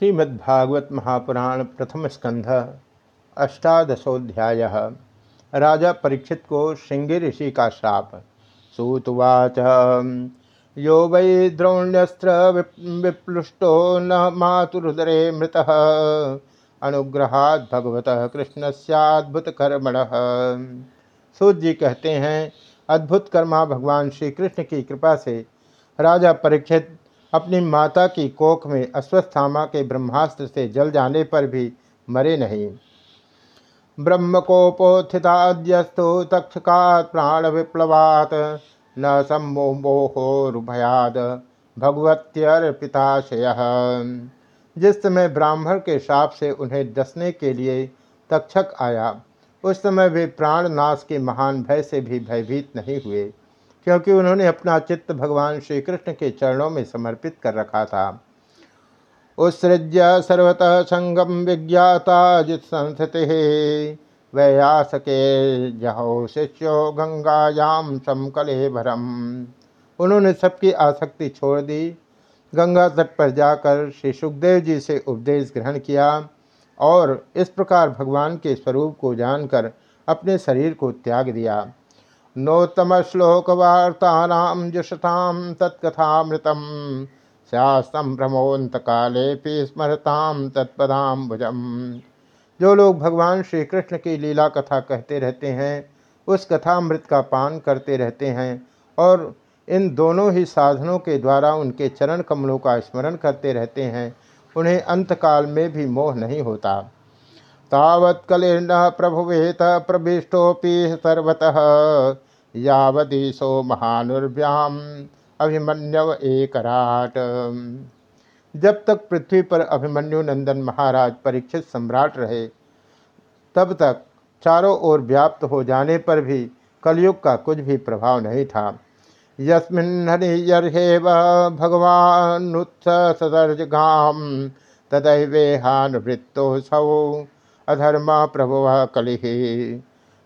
श्रीमद्भागवत महापुराण प्रथम स्कंध, अष्टादशोध्याय। राजा परीक्षित को श्रृंगी ऋषि का श्राप। सूतवाच, यो वै द्रोण्यस्त्र विप्लुष्टो न मातुरुदरे मृत। अनुग्रहाद भगवत कृष्ण सद्भुत कर्मण। सूत जी कहते हैं, अद्भुत कर्मा भगवान श्री कृष्ण की कृपा से राजा परीक्षित अपनी माता की कोख में अश्वस्थामा के ब्रह्मास्त्र से जल जाने पर भी मरे नहीं। ब्रह्म ब्रह्मकोपोत्थिताद्यस्तु तक्षकात् प्राण विप्लवात् न सम्मोहोरुभयाद भगवत्यर्पिताशय। जिस समय ब्राह्मण के शाप से उन्हें डसने के लिए तक्षक आया, उस समय वे प्राण नाश के महान भय से भी भयभीत नहीं हुए। क्योंकि उन्होंने अपना चित्त भगवान श्री कृष्ण के चरणों में समर्पित कर रखा था। उत्सृज्य सर्वतः संगम विज्ञाता जित संस्थिति वैयासके जहो शिष्यो गंगायाम समकले भरम। उन्होंने सबकी आसक्ति छोड़ दी। गंगा तट पर जाकर श्री सुखदेव जी से उपदेश ग्रहण किया और इस प्रकार भगवान के स्वरूप को जानकर अपने शरीर को त्याग दिया। नोत्तम श्लोकवार्तानां जुषतां तत्कथामृतं स्यास्तं भ्रमोन्त काले स्मरताम तत्पदाम्बुजम। जो लोग भगवान श्री कृष्ण की लीला कथा कहते रहते हैं, उस कथामृत का पान करते रहते हैं और इन दोनों ही साधनों के द्वारा उनके चरण कमलों का स्मरण करते रहते हैं, उन्हें अंतकाल में भी मोह नहीं होता। तावत्कलिर्न प्रभुवेत प्रविष्टोपि सर्वतः। यावदीशो महानुर्व्याम अभिमन्यव एकराट। जब तक पृथ्वी पर अभिमन्यु नंदन महाराज परीक्षित सम्राट रहे, तब तक चारों ओर व्याप्त हो जाने पर भी कलयुग का कुछ भी प्रभाव नहीं था। यस्मिन्नर्हेव भगवानुत्स सदर्जगाम तदैवेहानुवृत्तोत्सव अधर्मा प्रभु कलि।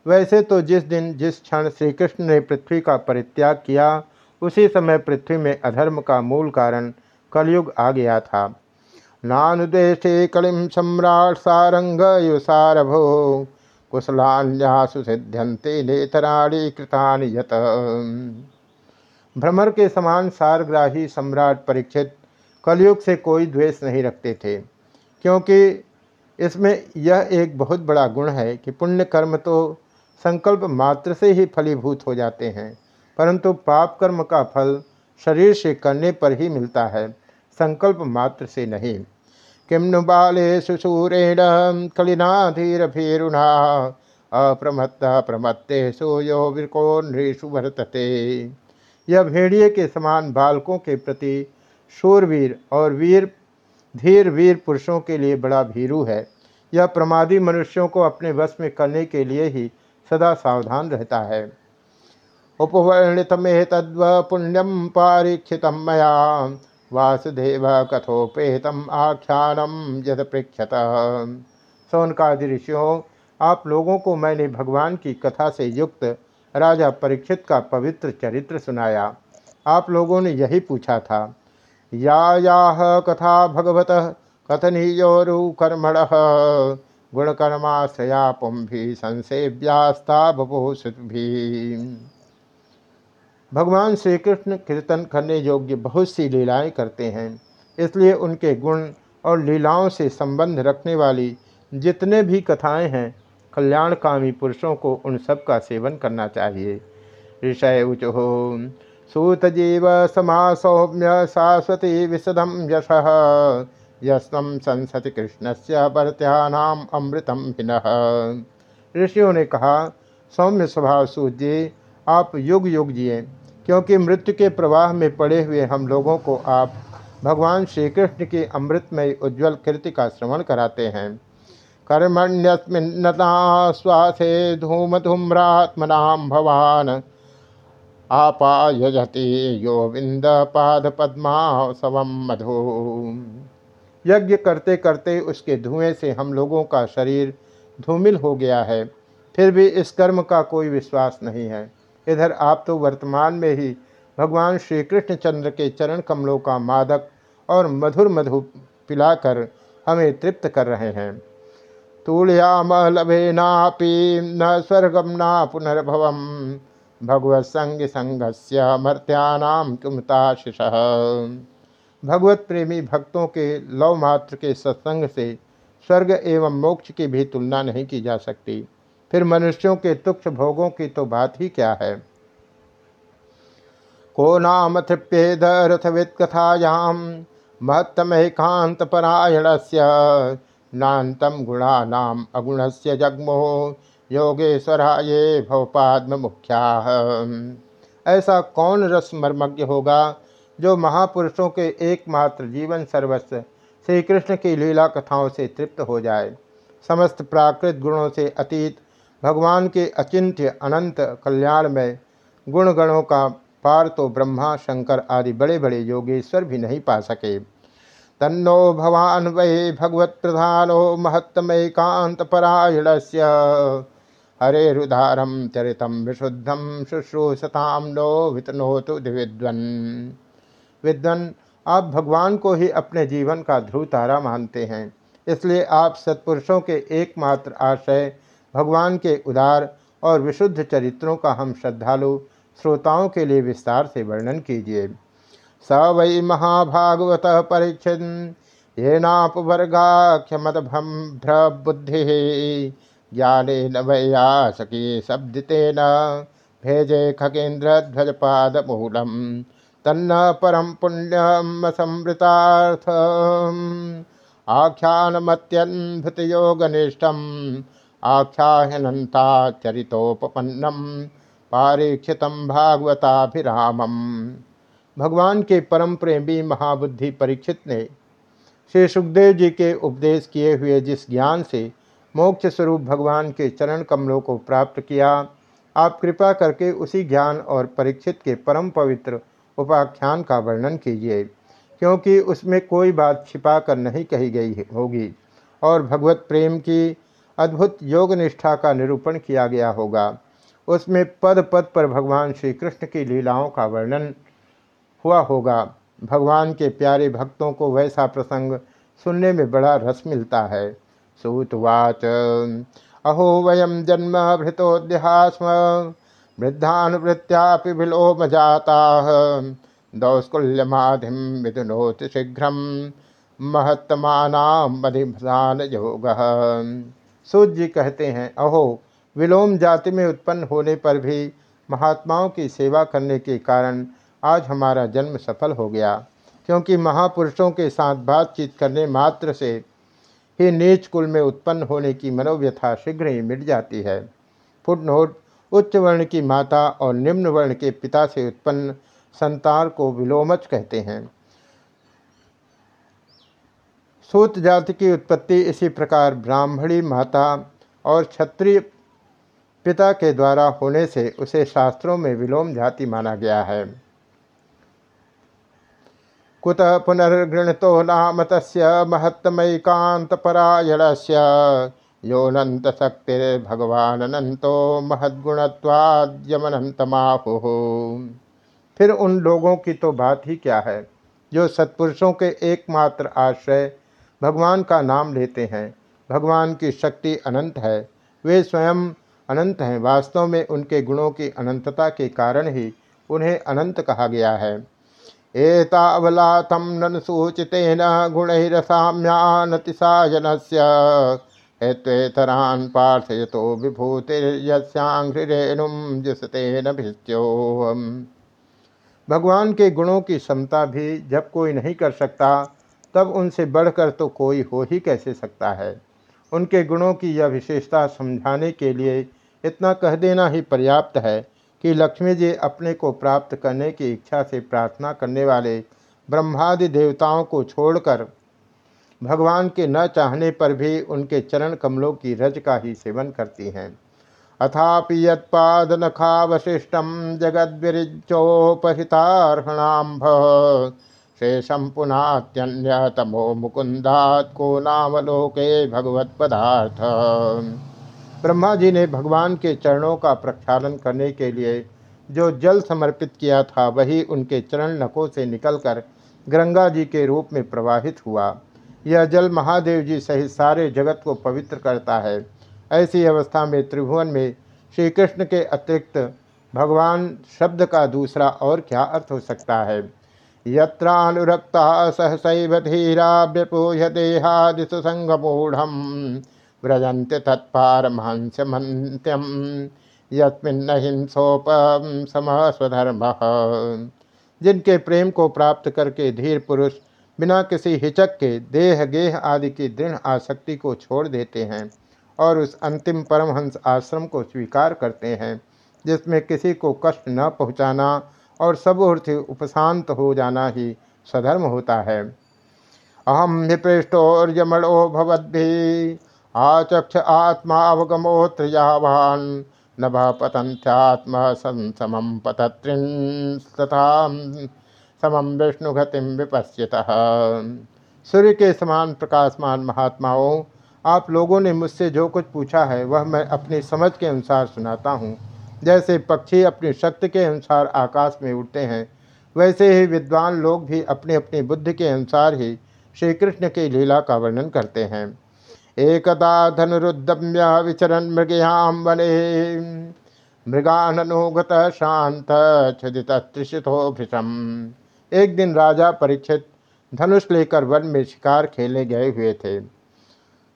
वैसे तो जिस दिन, जिस क्षण श्री कृष्ण ने पृथ्वी का परित्याग किया, उसी समय पृथ्वी में अधर्म का मूल कारण कलयुग आ गया था। नानुदेशे कलिम सम्राट सारंग युसारभो कुशलान्यासु सिद्ध्यंते नेतराणी कृतानि यत। भ्रमर के समान सारग्राही सम्राट परीक्षित कलयुग से कोई द्वेष नहीं रखते थे, क्योंकि इसमें यह एक बहुत बड़ा गुण है कि पुण्य कर्म तो संकल्प मात्र से ही फलीभूत हो जाते हैं, परंतु पाप कर्म का फल शरीर से करने पर ही मिलता है, संकल्प मात्र से नहीं। किम नु बाले सुसूरेण कलिना धीर भीरुणा अप्रमत्त प्रमत्ते सूयो विकोन्षु वर्तते। यह भेड़िए के समान बालकों के प्रति शूरवीर और वीर धीर वीर पुरुषों के लिए बड़ा भीरु है। यह प्रमादी मनुष्यों को अपने वश में करने के लिए ही सदा सावधान रहता है। उपवर्णित में तद्व पुण्यम पारीक्षित मया। वासुदेव कथोपेतम आख्यानम यद पृक्षत सौनकादि ऋषियों, आप लोगों को मैंने भगवान की कथा से युक्त राजा परीक्षित का पवित्र चरित्र सुनाया। आप लोगों ने यही पूछा था। या या कथा भगवत कथनीयोरुकर्मण गुणकर्माश्रया पुंभी संसेव्यास्ता भी भगवान श्री कृष्ण कीर्तन करने योग्य बहुत सी लीलाएँ करते हैं, इसलिए उनके गुण और लीलाओं से संबंध रखने वाली जितने भी कथाएँ हैं, कल्याणकामी पुरुषों को उन सब का सेवन करना चाहिए। ऋषय उच हो सूतजीव समा सौम्य शाश्वती विशदम यश। यस्म संसति कृष्ण से भरत्यानाम अमृतम भिनः ऋषियों ने कहा, सौम्य स्वभाव सूत जी आप युग युग जिए। क्योंकि मृत्यु के प्रवाह में पड़े हुए हम लोगों को आप भगवान श्री कृष्ण की अमृतमय उज्ज्वल कृति का श्रवण कराते हैं। कर्मण्यस्मिन्नता श्वासे धूम धूम्रात्मनाम भवान। आपायजति योविंद पाद पद्मासवम मधु। यज्ञ करते करते उसके धुएँ से हम लोगों का शरीर धूमिल हो गया है। फिर भी इस कर्म का कोई विश्वास नहीं है। इधर आप तो वर्तमान में ही भगवान श्री कृष्णचंद्र के चरण कमलों का मादक और मधुर मधु पिलाकर हमें तृप्त कर रहे हैं। तुलयाम लभेनापि न स्वर्गम ना पुनर्भवम। भगवत संग संगस्य मर्त्यानाम तुमताशिष भगवत प्रेमी भक्तों के लव मात्र के सत्संग से स्वर्ग एवं मोक्ष की भी तुलना नहीं की जा सकती। फिर मनुष्यों के तुक्ष भोगों की तो बात ही क्या है? को नाम तृप्येद रथवित कथायाम महत्तमैकांत परायण से नातम गुणानाम अगुण से जगमो योगेश्वराये भवपाद्म मुख्या ऐसा कौन रस मर्मज्ञ होगा जो महापुरुषों के एकमात्र जीवन सर्वस्व श्री कृष्ण की लीला कथाओं से तृप्त हो जाए? समस्त प्राकृत गुणों से अतीत, भगवान के अचिंत्य अनंत कल्याण में गुण गणों का पार तो ब्रह्मा, शंकर आदि बड़े बड़े योगेश्वर भी नहीं पा सके। तन्नो भवान वै भगवत प्रधानो महत्तमैकांत परायण हरे रुदारम चरितम विशुद्धम शुश्रूषताम नो वितनोतु विद्वन विद्वन आप भगवान को ही अपने जीवन का ध्रुव तारा मानते हैं। इसलिए आप सत्पुरुषों के एकमात्र आश्रय, भगवान के उदार और विशुद्ध चरित्रों का हम श्रद्धालु श्रोताओं के लिए विस्तार से वर्णन कीजिए। स वै महाभागवत परीक्षित ये नापवर्गाख्यमदभ्र बुद्धि ज्ञान न वैया सकी शब्दितेन भेजे खगेन्द्र ध्वजपादमूलम तन्न परम पुण्यम संवृतार्थ आख्यानमत्यन्भृतयोगनिष्ठम। आख्याहनता चरितोपन्नम पारीक्षितम भागवताभिरामम। भगवान के परम प्रेमी महाबुद्धि परीक्षित ने श्री सुखदेव जी के उपदेश किए हुए जिस ज्ञान से मोक्ष स्वरूप भगवान के चरण कमलों को प्राप्त किया। आप कृपा करके उसी ज्ञान और परीक्षित के परम पवित्र उपाख्यान का वर्णन कीजिए, क्योंकि उसमें कोई बात छिपा कर नहीं कही गई होगी। और भगवत प्रेम की अद्भुत योग निष्ठा का निरूपण किया गया होगा। उसमें पद पद पर भगवान श्री कृष्ण की लीलाओं का वर्णन हुआ होगा। भगवान के प्यारे भक्तों को वैसा प्रसंग सुनने में बड़ा रस मिलता है। सूतवाच। अहो वयम जन्म भृतोद्या स्म विलोम जाता दौस्कुल्यमाधिम विधुनोत शीघ्र महत्तमानामधिभान योग सूत जी कहते हैं, अहो, विलोम जाति में उत्पन्न होने पर भी महात्माओं की सेवा करने के कारण आज हमारा जन्म सफल हो गया, क्योंकि महापुरुषों के साथ बातचीत करने मात्र से ही नीच कुल में उत्पन्न होने की मनोव्यथा शीघ्र ही मिट जाती है। फुटनोट, उच्च वर्ण की माता और निम्न वर्ण के पिता से उत्पन्न संतान को विलोमच कहते हैं। सूत जाति की उत्पत्ति इसी प्रकार ब्राह्मणी माता और क्षत्रिय पिता के द्वारा होने से उसे शास्त्रों में विलोम जाति माना गया है। कुत पुनर्गृणतो नाम तस् महत्तमैकांतपरायण से योनंत शक्तिर्भगवानंतो महद्गुणत्वाद्यमनंतमाहु फिर उन लोगों की तो बात ही क्या है, जो सत्पुरुषों के एकमात्र आश्रय भगवान का नाम लेते हैं। भगवान की शक्ति अनंत है, वे स्वयं अनंत हैं। वास्तव में उनके गुणों की अनंतता के कारण ही उन्हें अनंत कहा गया है। एतावलातं नन सूचितेन गुणैरसाम्यानतिसायन से हेत्वेतरान् पार्थयतो विभूतिर्यस्याघ्रिरेणुं जिसतेन भिस्योहम भगवान के गुणों की क्षमता भी जब कोई नहीं कर सकता, तब उनसे बढ़कर तो कोई हो ही कैसे सकता है? उनके गुणों की यह विशेषता समझाने के लिए इतना कह देना ही पर्याप्त है। कि लक्ष्मी जी अपने को प्राप्त करने की इच्छा से प्रार्थना करने वाले ब्रह्मादि देवताओं को छोड़कर भगवान के न चाहने पर भी उनके चरण कमलों की रज का ही सेवन करती हैं। अथापि यत्पादनखावशिष्टम जगद्विरिचोपहितार्हणाम्भ शेषम पुनात्यन्यतमो मुकुंदात को नामलोके भगवत पदार्थ ब्रह्मा जी ने भगवान के चरणों का प्रक्षालन करने के लिए जो जल समर्पित किया था, वही उनके चरण नखों से निकलकर गंगा जी के रूप में प्रवाहित हुआ। यह जल महादेव जी सहित सारे जगत को पवित्र करता है। ऐसी अवस्था में त्रिभुवन में श्री कृष्ण के अतिरिक्त भगवान शब्द का दूसरा और क्या अर्थ हो सकता है? यत्रानुरक्ता सहसैव धीरा व्यपोह देहादिशु संगमूढ़ व्रजंत तत्पारमहंस्यमंत्यम यस्मिन्न हिंसोपम सम स्वधर्म जिनके प्रेम को प्राप्त करके धीर पुरुष बिना किसी हिचक के देह, गेह आदि की दृढ़ आसक्ति को छोड़ देते हैं और उस अंतिम परमहंस आश्रम को स्वीकार करते हैं, जिसमें किसी को कष्ट न पहुँचाना और सब ओर उपशांत हो जाना ही स्वधर्म होता है। अहम निपृष्टोर्यमणो भवद्भि आचक्ष आत्मा आत्मावगमोत्र यावान नभ पतंत्यात्म समम तथा समम विष्णुगतिम विपश्यत। सूर्य के समान प्रकाशमान महात्माओं, आप लोगों ने मुझसे जो कुछ पूछा है, वह मैं अपनी समझ के अनुसार सुनाता हूँ। जैसे पक्षी अपनी शक्ति के अनुसार आकाश में उड़ते हैं, वैसे ही विद्वान लोग भी अपनी अपनी बुद्धि के अनुसार ही श्री कृष्ण की लीला का वर्णन करते हैं। एकदा धनुरुद्दम्य विचरण मृगयाम वने। मृगानुगत शांत छदित त्रिशितो भृषम एक दिन राजा परीक्षित धनुष लेकर वन में शिकार खेलने गए हुए थे।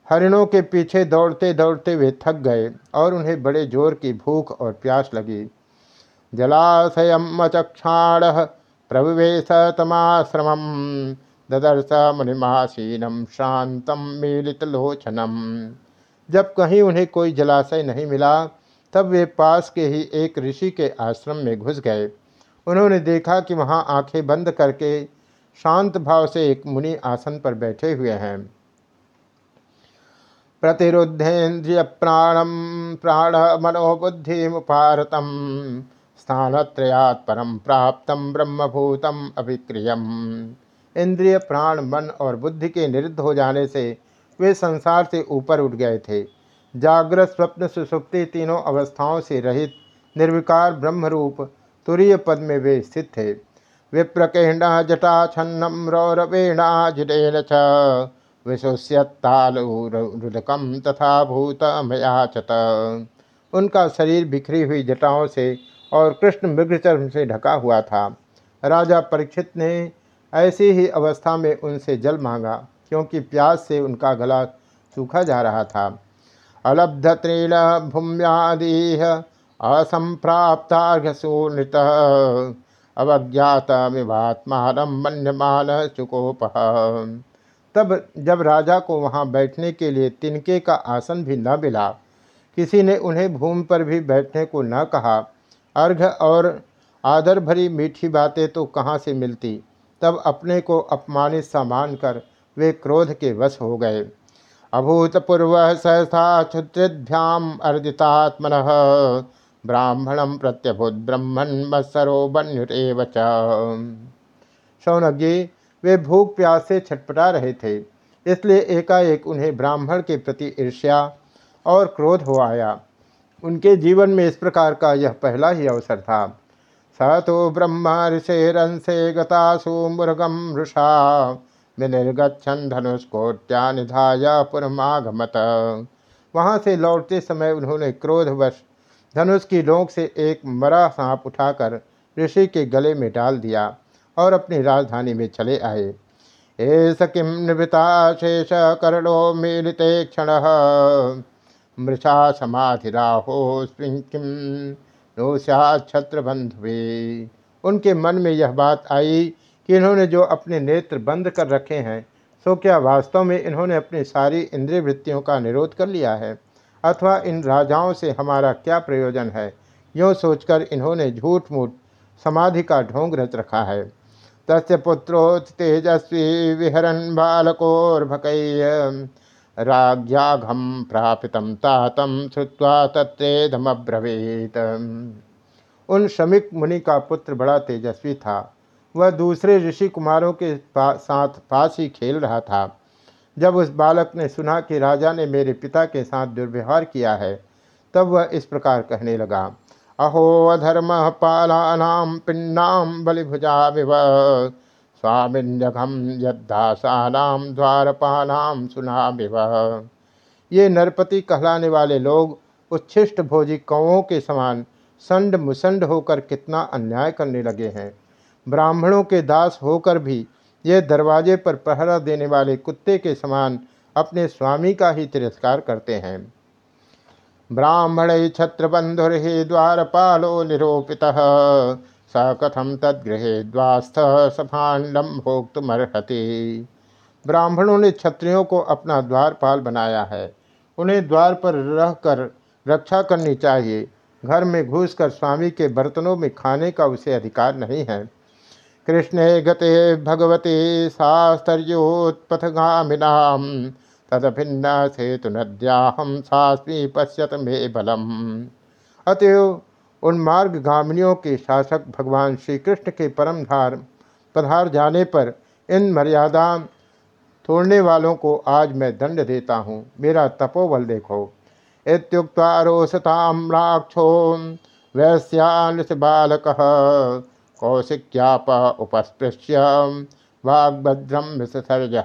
हरिणों के पीछे दौड़ते दौड़ते वे थक गए और उन्हें बड़े ज़ोर की भूख और प्यास लगी। जलाशयम अचक्षाण प्रभुवेश तमाश्रम ददर्श मुनिमासीनम शांतम मिलित लोचनम जब कहीं उन्हें कोई जलाशय नहीं मिला, तब वे पास के ही एक ऋषि के आश्रम में घुस गए। उन्होंने देखा कि वहाँ आँखें बंद करके शांत भाव से एक मुनि आसन पर बैठे हुए हैं। प्रतिरुद्धेन्द्रिय प्राणम प्राण मनोबुद्धि मुपारतम स्थानत्रयात् परम प्राप्त ब्रह्मभूतम अभिक्रियम। इंद्रिय, प्राण, मन और बुद्धि के निरुद्ध हो जाने से वे संसार से ऊपर उठ गए थे। जागृत, स्वप्न, सुसुप्ति तीनों अवस्थाओं से रहित निर्विकार, ब्रह्मरूप, तुरीय पद में वे स्थित थे। विप्रकेण जटा, छन्नम, रौरवेणा जिडेन च विशोष्यतालुदकम तथा भूत मयाचत उनका शरीर बिखरी हुई जटाओं से और कृष्ण मृगचर्म से ढका हुआ था। राजा परीक्षित ने ऐसी ही अवस्था में उनसे जल मांगा, क्योंकि प्यास से उनका गला सूखा जा रहा था। अलब्ध त्रीण भूम्यादि असंप्राप्तार्घसूनृत अवज्ञात विभात्मान मन्यमान चुकोप तब जब राजा को वहाँ बैठने के लिए तिनके का आसन भी न मिला, किसी ने उन्हें भूमि पर भी बैठने को न कहा, अर्घ और आदर भरी मीठी बातें तो कहाँ से मिलती? तब अपने को अपमानित सा मानकर वे क्रोध के वश हो गए। अभूतपूर्व सहसा क्षुद्रिभ्याम अर्जितात्मन। ब्राह्मणम प्रत्यभूत ब्रह्मण मत्सरो बन्युरेव शौनक जी वे भूख प्यास से छटपटा रहे थे, इसलिए एकाएक उन्हें ब्राह्मण के प्रति ईर्ष्या और क्रोध हो आया। उनके जीवन में इस प्रकार का यह पहला ही अवसर था। स तो ब्रह्म ऋषेरंसे गतासु मुर्गम ऋषा विनिर्गछन धनुष्कोट्या निधाया पुरमागमत। वहाँ से लौटते समय उन्होंने क्रोधवश धनुष की लोक से एक मरा सांप उठाकर ऋषि के गले में डाल दिया और अपनी राजधानी में चले आए। एस किम निवृता शेष करणो मिलते क्षण। मृषा समाधिराहो किम? नो छत्र बंधुवे उनके मन में यह बात आई कि इन्होंने जो अपने नेत्र बंद कर रखे हैं, सो क्या वास्तव में इन्होंने अपनी सारी इंद्रिय वृत्तियों का निरोध कर लिया है? अथवा इन राजाओं से हमारा क्या प्रयोजन है? यूँ सोचकर इन्होंने झूठ मूठ समाधि का ढोंग रच रखा है। तस्य पुत्रोत् तेजस्वी विहरन् बालकोर्भकैः। राज्ञाघम प्रापित तातम श्रुवा तत्रेदमब्रवीत उन शमिक मुनि का पुत्र बड़ा तेजस्वी था। वह दूसरे ऋषि कुमारों के पा, साथ पास ही खेल रहा था। जब उस बालक ने सुना कि राजा ने मेरे पिता के साथ दुर्व्यवहार किया है तब वह इस प्रकार कहने लगा अहो अधर्म पालानाम पिंडाम बलिभुजा विव स्वामिन्यघम यद्दासानाम सुना ये नरपति कहलाने वाले लोग उच्छिष्ट भोजी कौओं के समान संड मुसंड होकर कितना अन्याय करने लगे हैं। ब्राह्मणों के दास होकर भी ये दरवाजे पर पहरा देने वाले कुत्ते के समान अपने स्वामी का ही तिरस्कार करते हैं। ब्राह्मण छत्रबंधुर्हि द्वारपालो निरूपित। स कथम तद्गृहे द्वास्थ सभाण्डम भोक्तमर्हति। ब्राह्मणों ने क्षत्रियों को अपना द्वारपाल बनाया है। उन्हें द्वार पर रहकर रक्षा करनी चाहिए। घर में घुसकर स्वामी के बर्तनों में खाने का उसे अधिकार नहीं है। कृष्णे गते भगवते सास्तर्योत्पथगामिनाम तदभिन्न सेतु नद्याहम सास्वी पश्यत मे बलम। अतएव उन मार्ग गामिनियों के शासक भगवान श्री कृष्ण के परम धार पधार जाने पर इन मर्यादा तोड़ने वालों को आज मैं दंड देता हूँ। मेरा तपोबल देखो। इत्युक्त्वा रोषताम्राक्षो वैश्यानस बालक कौशिक्याप उपस्पृश्य वाग्भद्रम विसर्ज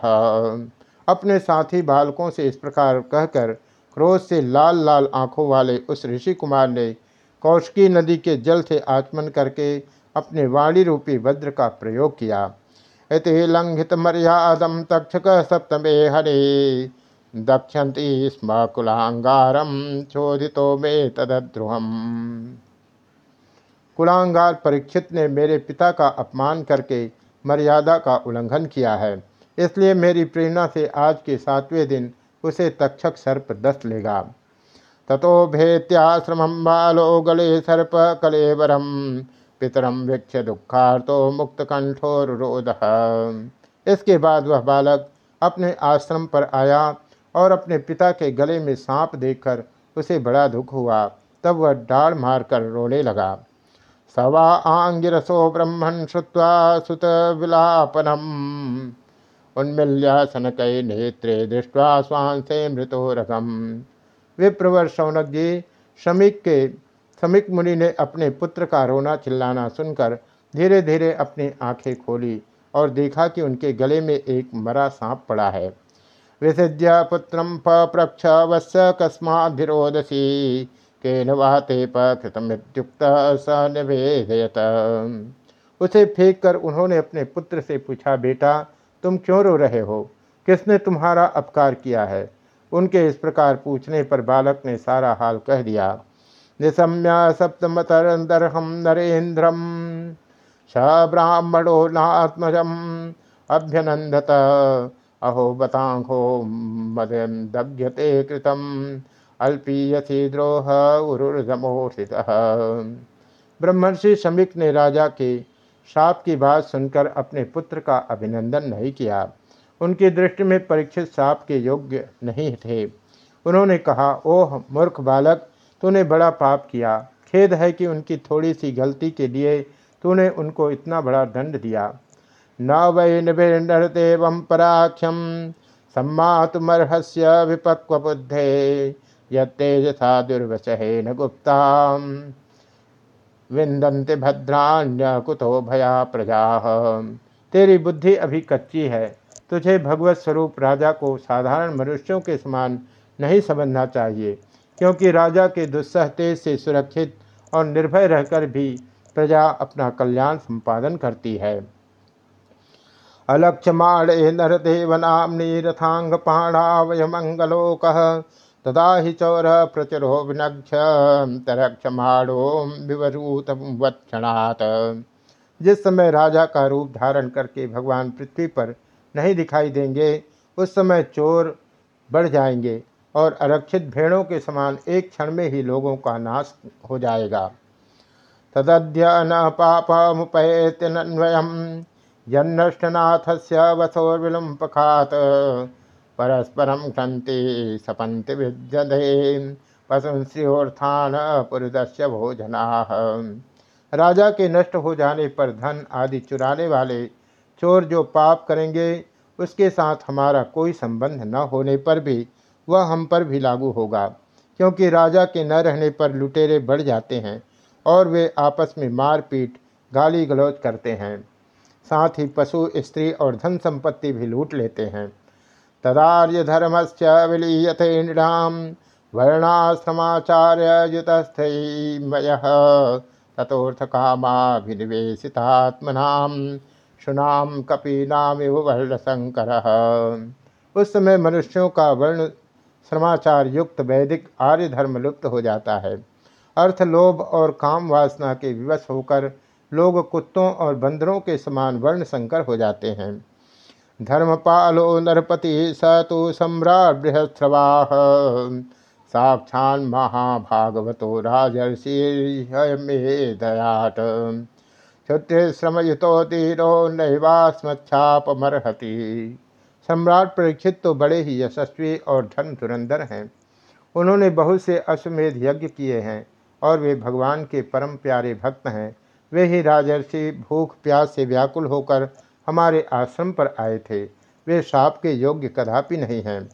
अपने साथी बालकों से इस प्रकार कहकर क्रोध से लाल लाल आँखों वाले उस ऋषि कुमार ने कौशिकी नदी के जल से आचमन करके अपने वाणी रूपी वज्र का प्रयोग किया। इति लंघित मर्यादम तक्षक सप्तमे हरे दक्षति स्म कुलांगारम चोदितो मे तद्रुहम कुलांगार परीक्षित ने मेरे पिता का अपमान करके मर्यादा का उल्लंघन किया है। इसलिए मेरी प्रेरणा से आज के सातवें दिन उसे तक्षक सर्प दस लेगा। ततो भेत्याश्रम बालो गले सर्प कलेवरम पितरम वीक्ष दुखार्तो मुक्त कंठोरोध इसके बाद वह बालक अपने आश्रम पर आया और अपने पिता के गले में सांप देखकर उसे बड़ा दुख हुआ। तब वह डाढ़ मारकर रोने लगा। सवा आंगिरसो ब्रह्मण श्रुवा सुत विलापनम। उन्मिल्या सनकय नेत्रे दृष्टवा स्वांसे मृतो रकम विप्रवर सौनक जी श्रमिक के, समिक मुनि ने अपने पुत्र का रोना चिल्लाना सुनकर धीरे धीरे अपनी आँखें खोली और देखा कि उनके गले में एक मरा सांप पड़ा है। विसृज्य पुत्र पप्रक्ष वत्स कस्माभिरोदसी के नवाते पकृतमृत्युक्त स निवेदयत। उसे फेंक कर उन्होंने अपने पुत्र से पूछा, बेटा, तुम क्यों रो रहे हो? किसने तुम्हारा अपकार किया है? उनके इस प्रकार पूछने पर बालक ने सारा हाल कह दिया निशम्य सप्तमतरंदरहम नरेन्द्रम स ब्राह्मणो नात्मजम अभ्यनंदत अहो बतांघो मदभ्यते कृतम अल्पीयसी द्रोह उरुर्जमोषित। ब्रह्मर्षि शमिक ने राजा के शाप की बात सुनकर अपने पुत्र का अभिनंदन नहीं किया। उनकी दृष्टि में परीक्षित साप के योग्य नहीं थे। उन्होंने कहा, ओह, मूर्ख बालक, तूने बड़ा पाप किया। खेद है कि उनकी थोड़ी सी गलती के लिए तूने उनको इतना बड़ा दंड दिया। न वै निभिर्नरदेव पराख्यम सम्मातुमर्हस्य विपक्व बुद्धे यतेजसा दुर्वशहे न गुप्ता। विंदंते भद्रान्य कुतो भया प्रजा तेरी बुद्धि अभी कच्ची है। तुझे भगवत स्वरूप राजा को साधारण मनुष्यों के समान नहीं समझना चाहिए, क्योंकि राजा के दुस्सह तेज से सुरक्षित और निर्भय रहकर भी प्रजा अपना कल्याण संपादन करती है। अलक्षमाणे पाणावय मंगलोक तदा ही चौर प्रचुरो विनक्ष तरक्षमाणो विवरूत वत्क्षणात् जिस समय राजा का रूप धारण करके भगवान पृथ्वी पर नहीं दिखाई देंगे, उस समय चोर बढ़ जाएँगे और आरक्षित भेड़ों के समान एक क्षण में ही लोगों का नाश हो जाएगा। तदद्य न पाप मुपैत्यन्वयम जन्नष्टनाथ से वसोर्विलुम्पखात परस्परम क्षंति सपंति विद्यधे पशुश्रियोत्थान पुरुदस्य भोजना। राजा के नष्ट हो जाने पर धन आदि चुराने वाले चोर जो पाप करेंगे, उसके साथ हमारा कोई संबंध न होने पर भी वह हम पर भी लागू होगा, क्योंकि राजा के न रहने पर लुटेरे बढ़ जाते हैं और वे आपस में मारपीट गाली गलौज करते हैं। साथ ही पशु, स्त्री और धन संपत्ति भी लूट लेते हैं। तदार्य धर्म से विलीयते नृणाम वर्णाश्रमाचार्य युतस्थमय तथोर्थ कामाभिनिवेशितात्मनाम। सुनाम कपीनाम वर्ण शंकर उस समय मनुष्यों का वर्ण समाचार युक्त वैदिक आर्य धर्म लुप्त हो जाता है। अर्थ लोभ और काम वासना के विवश होकर लोग कुत्तों और बंदरों के समान वर्ण संकर हो जाते हैं। धर्मपालो नरपति स तो सम्राट बृहस्रवाह साक्षान महाभागवतो राजर्षि दयाट क्षत्रिय श्रमयुतो तीरो नैवास्मच्छापमर्हति। सम्राट परीक्षित तो बड़े ही यशस्वी और धन धुरंधर हैं। उन्होंने बहुत से अश्वमेध यज्ञ किए हैं और वे भगवान के परम प्यारे भक्त हैं। वे ही राजर्षि भूख, प्यास से व्याकुल होकर हमारे आश्रम पर आए थे। वे साप के योग्य कदापि नहीं हैं।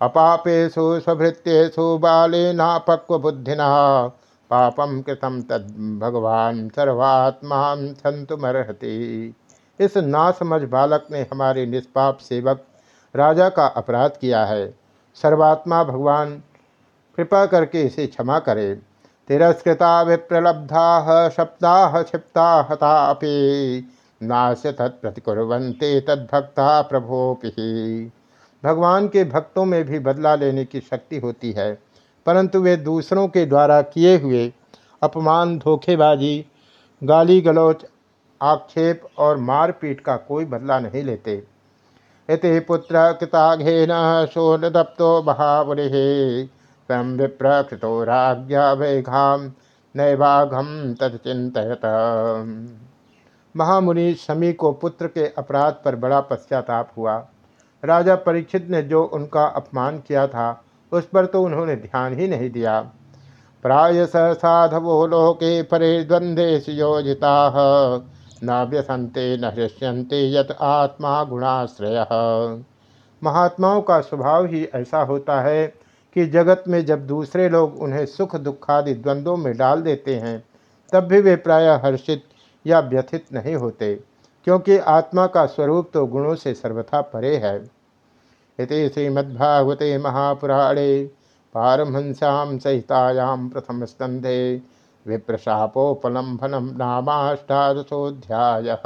अपापेशु स्वभृत्येशु बाले नापक्व बुद्धिना। पापम कृतम तद भगवान सर्वात्मा संतुमर्हति इस नासमझ बालक ने हमारे निष्पाप सेवक राजा का अपराध किया है। सर्वात्मा भगवान, कृपा करके इसे क्षमा करे। तिरस्कृता विप्रलब्धा सप्ताह क्षिप्ता हता अपि नाश तत्प्रतिकुरवंते तद्भक्ता प्रभोपि भगवान के भक्तों में भी बदला लेने की शक्ति होती है। परंतु वे दूसरों के द्वारा किए हुए अपमान, धोखेबाजी गाली गलौच आक्षेप और मारपीट का कोई बदला नहीं लेते। इति पुत्र कृताघेन सोनदप्तो महाबुरे स्वयं विप्र कृतो राज्ञा वैघाम नैवाघम तत्चिंतयत महामुनि शमी को पुत्र के अपराध पर बड़ा पश्चाताप हुआ। राजा परीक्षित ने जो उनका अपमान किया था उस पर तो उन्होंने ध्यान ही नहीं दिया। प्रायस साधवो लोके परे द्वंद्वे योजिता न व्यसंते न हृष्यंते यत आत्मा गुणाश्रय। महात्माओं का स्वभाव ही ऐसा होता है कि जगत में जब दूसरे लोग उन्हें सुख दुखादि द्वंद्वों में डाल देते हैं, तब भी वे प्रायः हर्षित या व्यथित नहीं होते, क्योंकि आत्मा का स्वरूप तो गुणों से सर्वथा परे है। इति श्रीमद्भागवते महापुराणे पारमहंस्यां सहितायां प्रथमस्कन्धे विप्रशापोपलम्भनं नामाष्टादशोऽध्यायः।